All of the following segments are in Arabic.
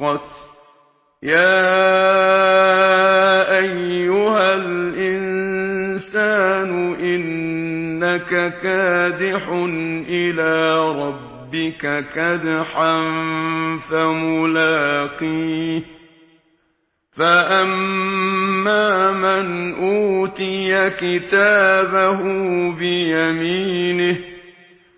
حقت يَا أَيُّهَا الْإِنسَانُ إِنَّكَ كَادِحٌ إِلَى رَبِّكَ كَدْحًا فَمُلَاقِيهِ فَأَمَّا مَنْ أُوتِيَ كِتَابَهُ بِيَمِينِهِ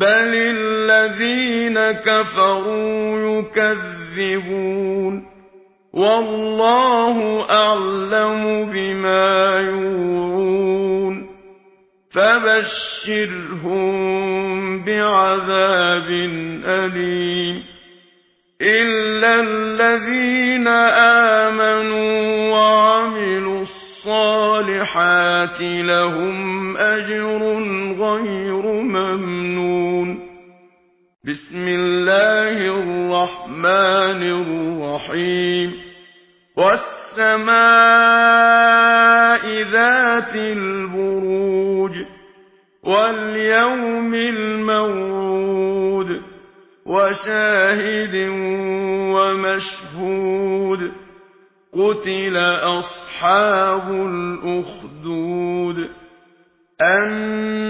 بل الذين كفروا يكذبون والله أعلم بما يورون فبشرهم بعذاب أليم إلا الذين آمنوا وعملوا الصالحات لهم أجر غير ممنون. بسم الله الرحمن الرحيم. والسماء ذات البروج. واليوم المورود وشاهد ومشهود. قتل أصحاب الأخدود. أن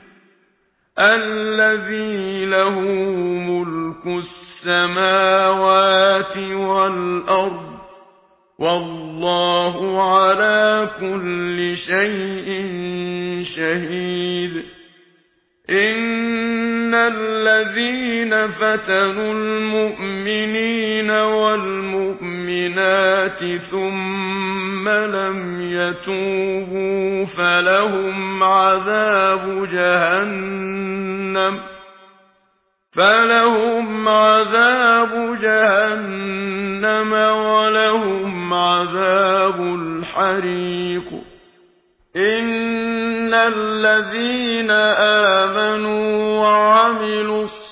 الذي له ملك السماوات والأرض والله على كل شيء شهيد. إن الذين فتنوا المؤمنين والمؤمنين بالبينات ثُمَّ لَمْ يَتُوبُوا فَلَهُمْ عَذَابُ جَهَنَّمَ فَلَهُمْ عَذَابُ جَهَنَّمَ وَلَهُمْ عَذَابُ الْحَرِيقِ إِنَّ الَّذِينَ آمَنُوا وَعَمِلُوا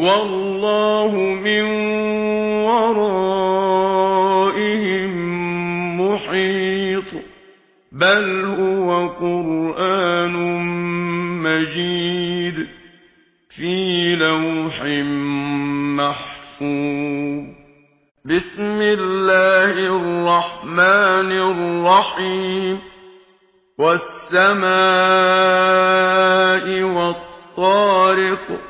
والله من ورائهم محيط. بل هو قرآن مجيد في لوح محفوظ. بسم الله الرحمن الرحيم. والسماء والطارق.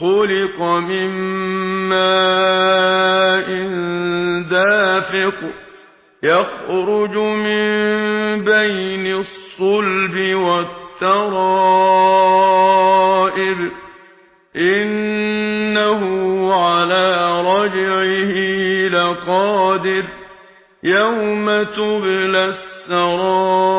خلق من ماء دافق يخرج من بين الصلب والترائب إنه على رجعه لقادر يوم تبلى السرائر